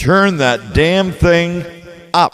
Turn that damn thing up.